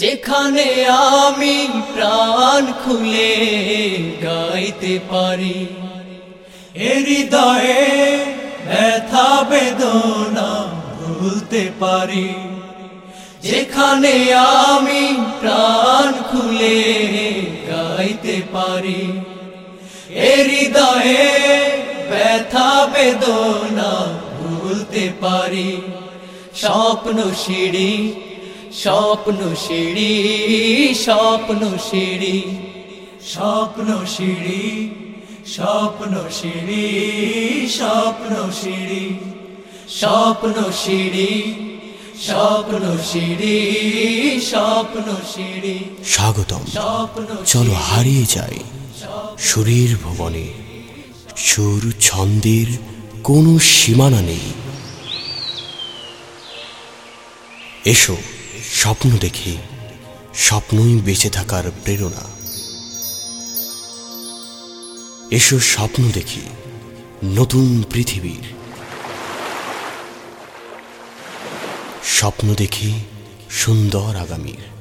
যেখানে আমি প্রাণ খুলে গাইতে পারি। হৃদয়ে ব্যথা, বেদনা ভুলতে পারি। যেখানে আমি প্রাণ খুলে গাইতে পারি। হৃদয়ে ব্যথা, বেদনা ভুলতে পারি। স্বপ্ন সিঁড়ি স্বপ্ন সিঁড়ি স্বপ্ন সিঁড়ি স্বপ্ন সিঁড়ি স্বপ্ন সিঁড়ি স্বপ্ন সিঁড়ি স্বপ্ন সিঁড়ি স্বপ্ন সিঁড়ি স্বপ্ন সিঁড়ি। স্বাগতম। স্বপ্ন চলো হারিয়ে যাই। সুরের ভবনে। সুর ছন্দের কোনো সীমানা নেই। এসো। স্বপ্ন দেখে, স্বপ্নই বেঁচে থাকার প্রেরণা। এসো স্বপ্ন দেখি, নতুন পৃথিবীর। স্বপ্ন দেখি সুন্দর আগামীর।